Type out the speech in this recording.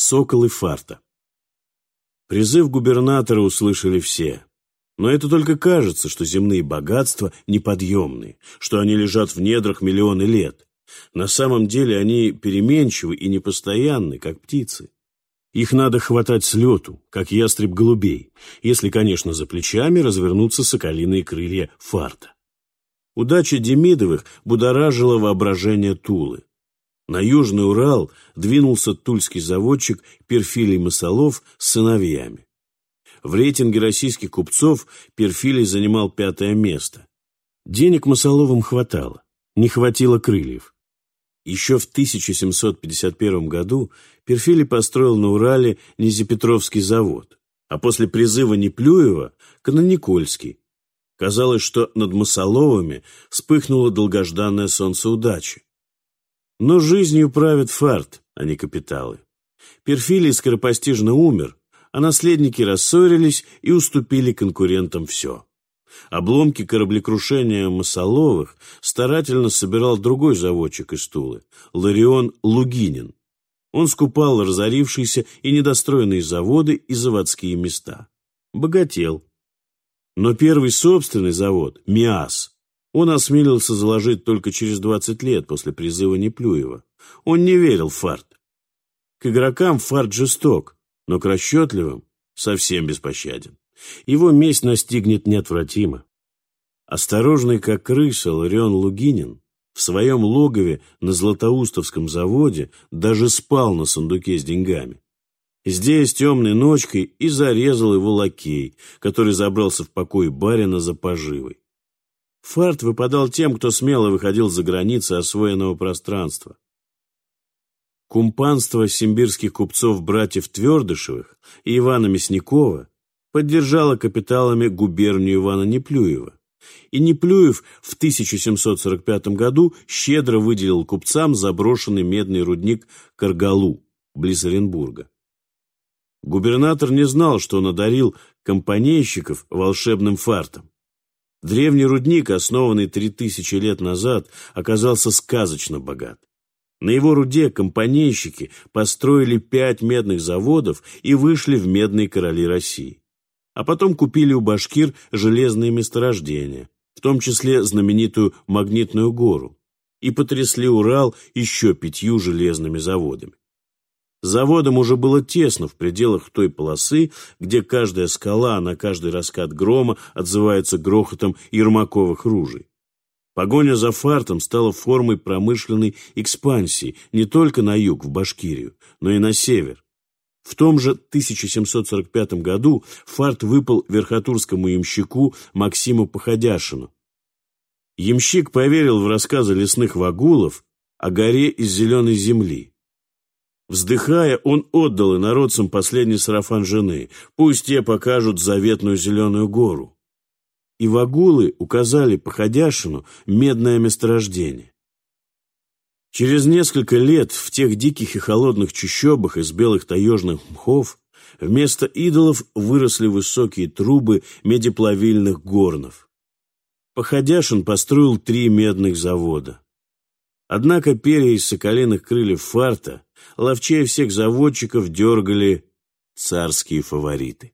Соколы фарта. Призыв губернатора услышали все. Но это только кажется, что земные богатства неподъемны, что они лежат в недрах миллионы лет. На самом деле они переменчивы и непостоянны, как птицы. Их надо хватать с лету, как ястреб голубей, если, конечно, за плечами развернутся соколиные крылья фарта. Удача Демидовых будоражила воображение Тулы. На Южный Урал двинулся тульский заводчик Перфилий Масолов с сыновьями. В рейтинге российских купцов Перфилий занимал пятое место. Денег Масоловым хватало, не хватило крыльев. Еще в 1751 году Перфилий построил на Урале Низепетровский завод, а после призыва Неплюева – Каноникольский. Казалось, что над Масоловыми вспыхнуло долгожданное солнце удачи. Но жизнью правит фарт, а не капиталы. Перфилий скоропостижно умер, а наследники рассорились и уступили конкурентам все. Обломки кораблекрушения Масоловых старательно собирал другой заводчик из Тулы, Ларион Лугинин. Он скупал разорившиеся и недостроенные заводы и заводские места. Богател. Но первый собственный завод, МИАС, он осмелился заложить только через 20 лет после призыва Неплюева. Он не верил в фарт. К игрокам фарт жесток, но к расчетливым совсем беспощаден. Его месть настигнет неотвратимо. Осторожный, как крыса, Ларион Лугинин в своем логове на Златоустовском заводе даже спал на сундуке с деньгами. Здесь темной ночкой и зарезал его лакей, который забрался в покой барина за поживой. Фарт выпадал тем, кто смело выходил за границы освоенного пространства. Кумпанство симбирских купцов-братьев Твердышевых и Ивана Мясникова поддержало капиталами губернию Ивана Неплюева. И Неплюев в 1745 году щедро выделил купцам заброшенный медный рудник Каргалу, близ Оренбурга. Губернатор не знал, что он одарил компанейщиков волшебным фартом. Древний рудник, основанный три тысячи лет назад, оказался сказочно богат. На его руде компанейщики построили пять медных заводов и вышли в медные короли России. А потом купили у башкир железные месторождения, в том числе знаменитую Магнитную гору, и потрясли Урал еще пятью железными заводами. Заводам уже было тесно в пределах той полосы, где каждая скала на каждый раскат грома отзывается грохотом ермаковых ружей. Погоня за фартом стала формой промышленной экспансии не только на юг, в Башкирию, но и на север. В том же 1745 году фарт выпал верхотурскому ямщику Максиму Походяшину. Ямщик поверил в рассказы лесных вагулов о горе из зеленой земли. Вздыхая, он отдал инородцам последний сарафан жены. Пусть те покажут заветную зеленую гору. И вагулы указали Походяшину медное месторождение. Через несколько лет в тех диких и холодных чащобах из белых таежных мхов вместо идолов выросли высокие трубы медиплавильных горнов. Походяшин построил три медных завода. Однако перья из соколиных крыльев фарта ловчее всех заводчиков дергали царские фавориты.